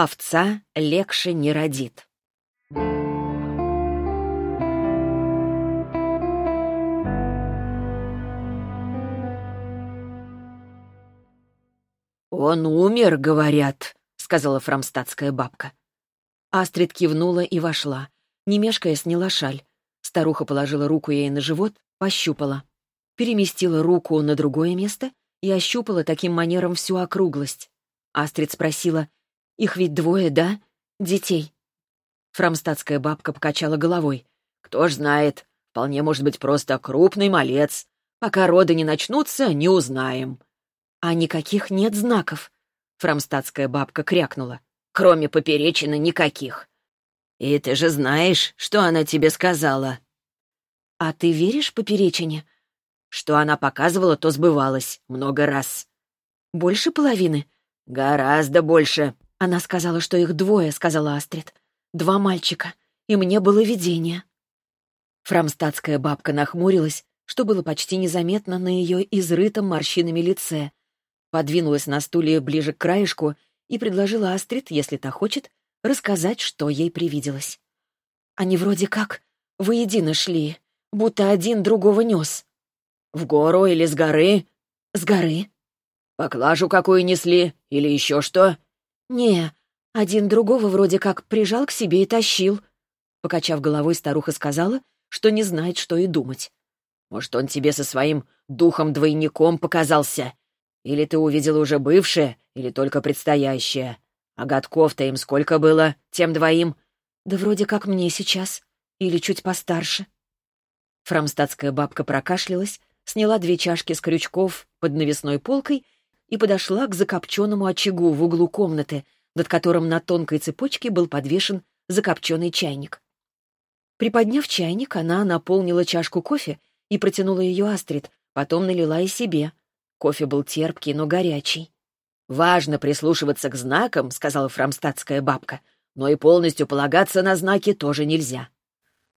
Овца легче не родит. «Он умер, говорят», — сказала фрамстатская бабка. Астрид кивнула и вошла. Не мешкая, сняла шаль. Старуха положила руку ей на живот, пощупала. Переместила руку на другое место и ощупала таким манером всю округлость. Астрид спросила, «Их ведь двое, да? Детей?» Фрамстатская бабка покачала головой. «Кто ж знает, вполне может быть просто крупный малец. Пока роды не начнутся, не узнаем». «А никаких нет знаков?» Фрамстатская бабка крякнула. «Кроме поперечины никаких. И ты же знаешь, что она тебе сказала». «А ты веришь поперечине?» Что она показывала, то сбывалось много раз. «Больше половины?» «Гораздо больше». Она сказала, что их двое, — сказала Астрид. «Два мальчика. И мне было видение». Фрамстатская бабка нахмурилась, что было почти незаметно на ее изрытом морщинами лице. Подвинулась на стуле ближе к краешку и предложила Астрид, если та хочет, рассказать, что ей привиделось. Они вроде как воедино шли, будто один другого нес. «В гору или с горы?» «С горы». «Поклажу какую несли? Или еще что?» «Не, один другого вроде как прижал к себе и тащил». Покачав головой, старуха сказала, что не знает, что и думать. «Может, он тебе со своим духом-двойником показался? Или ты увидела уже бывшее, или только предстоящее? А годков-то им сколько было, тем двоим?» «Да вроде как мне сейчас. Или чуть постарше». Фрамстатская бабка прокашлялась, сняла две чашки с крючков под навесной полкой и подошла к закопченному очагу в углу комнаты, над которым на тонкой цепочке был подвешен закопченный чайник. Приподняв чайник, она наполнила чашку кофе и протянула ее Астрид, потом налила и себе. Кофе был терпкий, но горячий. «Важно прислушиваться к знакам», — сказала фрамстатская бабка, «но и полностью полагаться на знаки тоже нельзя.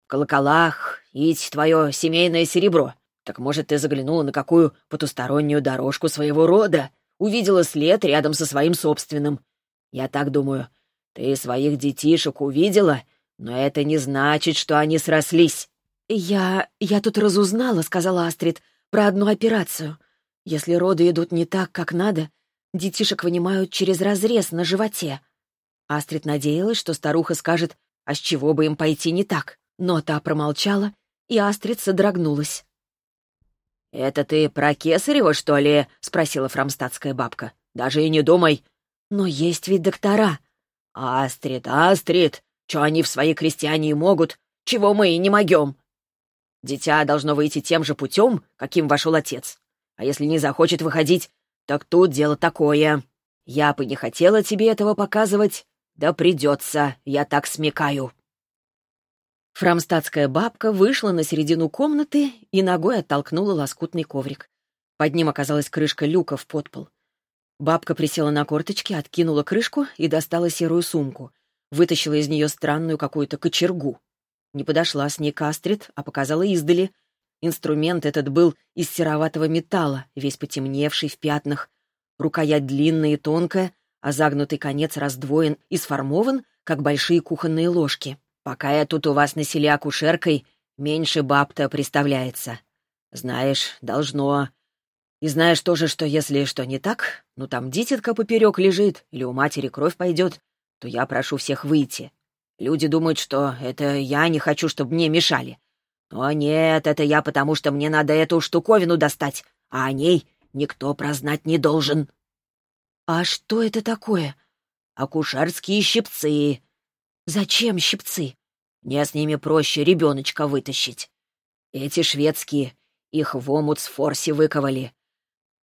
В колоколах ить твое семейное серебро. Так может, ты заглянула на какую потустороннюю дорожку своего рода, увидела след рядом со своим собственным. Я так думаю, ты своих детишек увидела, но это не значит, что они срослись». «Я... я тут разузнала», — сказала Астрид, — «про одну операцию. Если роды идут не так, как надо, детишек вынимают через разрез на животе». Астрид надеялась, что старуха скажет, а с чего бы им пойти не так. Но та промолчала, и Астрид содрогнулась. «Это ты про Кесарева, что ли?» — спросила фрамстатская бабка. «Даже и не думай». «Но есть ведь доктора». «Астрид, Астрид, что они в свои крестьяне и могут, чего мы и не могем?» «Дитя должно выйти тем же путем, каким вошел отец. А если не захочет выходить, так тут дело такое. Я бы не хотела тебе этого показывать, да придется, я так смекаю». Фрамстатская бабка вышла на середину комнаты и ногой оттолкнула лоскутный коврик. Под ним оказалась крышка люка в подпол. Бабка присела на корточки, откинула крышку и достала серую сумку. Вытащила из нее странную какую-то кочергу. Не подошла с ней Кастрит, а показала издали. Инструмент этот был из сероватого металла, весь потемневший в пятнах. Рукоять длинная и тонкая, а загнутый конец раздвоен и сформован, как большие кухонные ложки. Пока я тут у вас на селе акушеркой, меньше баб-то представляется. Знаешь, должно. И знаешь тоже, что если что не так, ну там дитятка поперек лежит, или у матери кровь пойдет, то я прошу всех выйти. Люди думают, что это я не хочу, чтобы мне мешали. Но нет, это я потому, что мне надо эту штуковину достать, а о ней никто прознать не должен. А что это такое? Акушерские щипцы. Зачем щипцы? Мне с ними проще ребеночка вытащить. Эти шведские, их в омут с форси выковали.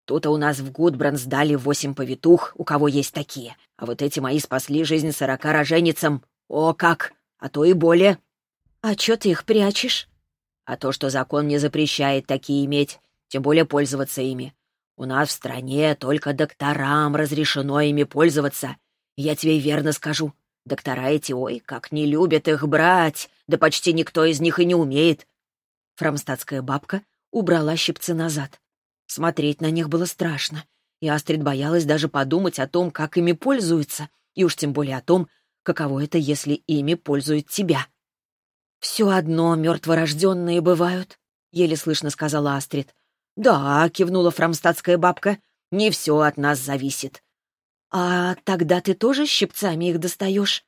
Тут у нас в Гудбран сдали восемь повитух, у кого есть такие. А вот эти мои спасли жизнь сорока роженицам. О, как! А то и более. А чё ты их прячешь? А то, что закон не запрещает такие иметь, тем более пользоваться ими. У нас в стране только докторам разрешено ими пользоваться. Я тебе верно скажу, Доктора эти, ой, как не любят их брать, да почти никто из них и не умеет. Фрамстатская бабка убрала щипцы назад. Смотреть на них было страшно, и Астрид боялась даже подумать о том, как ими пользуются, и уж тем более о том, каково это, если ими пользуют тебя. «Все одно мертворожденные бывают», — еле слышно сказала Астрид. «Да», — кивнула фрамстатская бабка, — «не все от нас зависит». «А тогда ты тоже щипцами их достаешь?»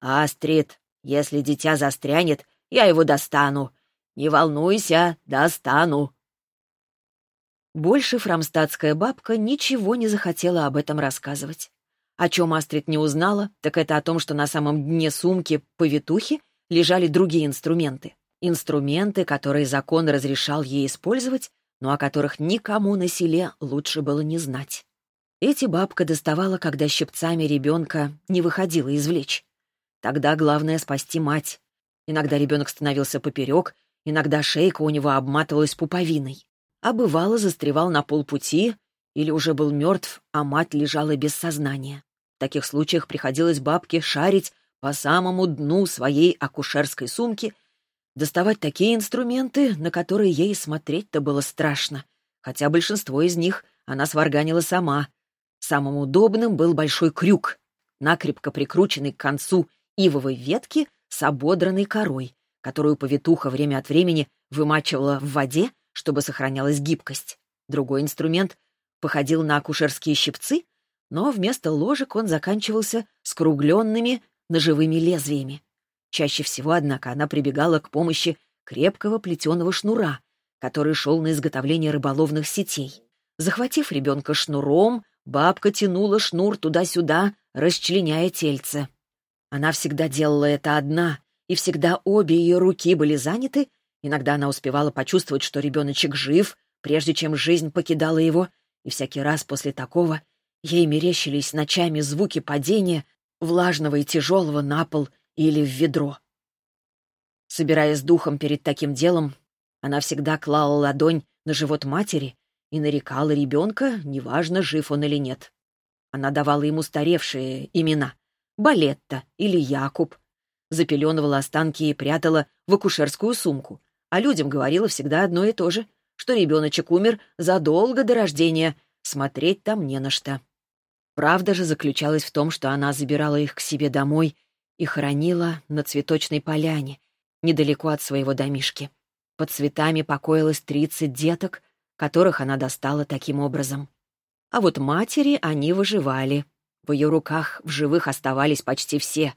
«Астрид, если дитя застрянет, я его достану. Не волнуйся, достану». Больше фрамстатская бабка ничего не захотела об этом рассказывать. О чем Астрид не узнала, так это о том, что на самом дне сумки повитухи лежали другие инструменты. Инструменты, которые закон разрешал ей использовать, но о которых никому на селе лучше было не знать. Эти бабка доставала, когда щипцами ребенка не выходила извлечь. Тогда главное — спасти мать. Иногда ребенок становился поперек, иногда шейка у него обматывалась пуповиной. А бывало, застревал на полпути или уже был мертв, а мать лежала без сознания. В таких случаях приходилось бабке шарить по самому дну своей акушерской сумки, доставать такие инструменты, на которые ей смотреть-то было страшно, хотя большинство из них она сварганила сама. Самым удобным был большой крюк, накрепко прикрученный к концу ивовой ветки с ободранной корой, которую повитуха время от времени вымачивала в воде, чтобы сохранялась гибкость. Другой инструмент походил на акушерские щипцы, но вместо ложек он заканчивался скругленными ножевыми лезвиями. Чаще всего, однако, она прибегала к помощи крепкого плетеного шнура, который шел на изготовление рыболовных сетей. Захватив ребенка шнуром, бабка тянула шнур туда-сюда, расчленяя тельце. Она всегда делала это одна, и всегда обе ее руки были заняты. Иногда она успевала почувствовать, что ребеночек жив, прежде чем жизнь покидала его, и всякий раз после такого ей мерещились ночами звуки падения, влажного и тяжелого на пол или в ведро. Собираясь духом перед таким делом, она всегда клала ладонь на живот матери и нарекала ребенка, неважно, жив он или нет. Она давала ему старевшие имена. Балетта или Якуб. Запеленывала останки и прятала в акушерскую сумку. А людям говорила всегда одно и то же, что ребеночек умер задолго до рождения, смотреть там не на что. Правда же заключалась в том, что она забирала их к себе домой и хоронила на цветочной поляне, недалеко от своего домишки. Под цветами покоилось тридцать деток, которых она достала таким образом. А вот матери они выживали. В ее руках в живых оставались почти все.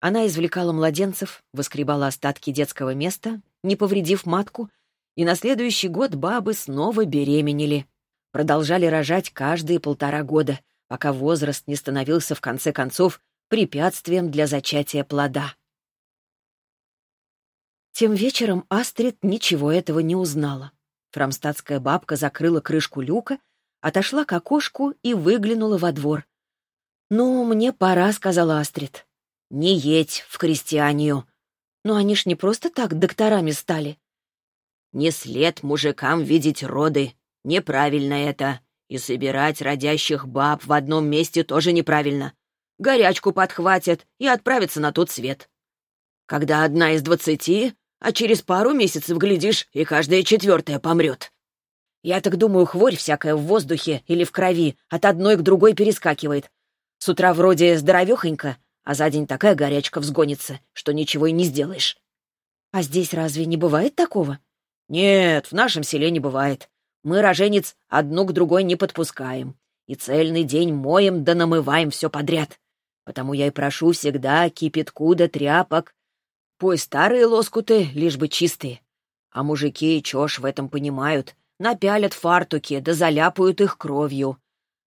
Она извлекала младенцев, воскребала остатки детского места, не повредив матку, и на следующий год бабы снова беременели. Продолжали рожать каждые полтора года, пока возраст не становился в конце концов препятствием для зачатия плода. Тем вечером Астрид ничего этого не узнала. Фрамстадская бабка закрыла крышку люка, отошла к окошку и выглянула во двор. «Ну, мне пора», — сказала Астрид. «Не едь в крестьянию». «Но они ж не просто так докторами стали». «Не след мужикам видеть роды. Неправильно это. И собирать родящих баб в одном месте тоже неправильно. Горячку подхватят и отправятся на тот свет. Когда одна из двадцати, а через пару месяцев, глядишь, и каждая четвертая помрет. Я так думаю, хворь всякая в воздухе или в крови от одной к другой перескакивает, с утра вроде здоровехонько, а за день такая горячка взгонится, что ничего и не сделаешь. А здесь разве не бывает такого? Нет, в нашем селе не бывает. Мы, роженец, одну к другой не подпускаем. И цельный день моем да намываем все подряд. Потому я и прошу всегда кипятку да тряпок. Пусть старые лоскуты, лишь бы чистые. А мужики, чё ж в этом понимают, напялят фартуки да заляпают их кровью.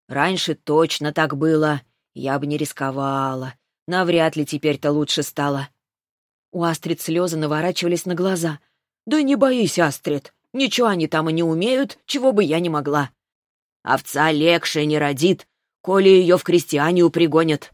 Раньше точно так было, я бы не рисковала. Навряд ли теперь-то лучше стало. У Астрид слезы наворачивались на глаза. «Да не боись, Астрид. Ничего они там и не умеют, чего бы я не могла. Овца легче не родит, коли ее в крестьяне пригонят.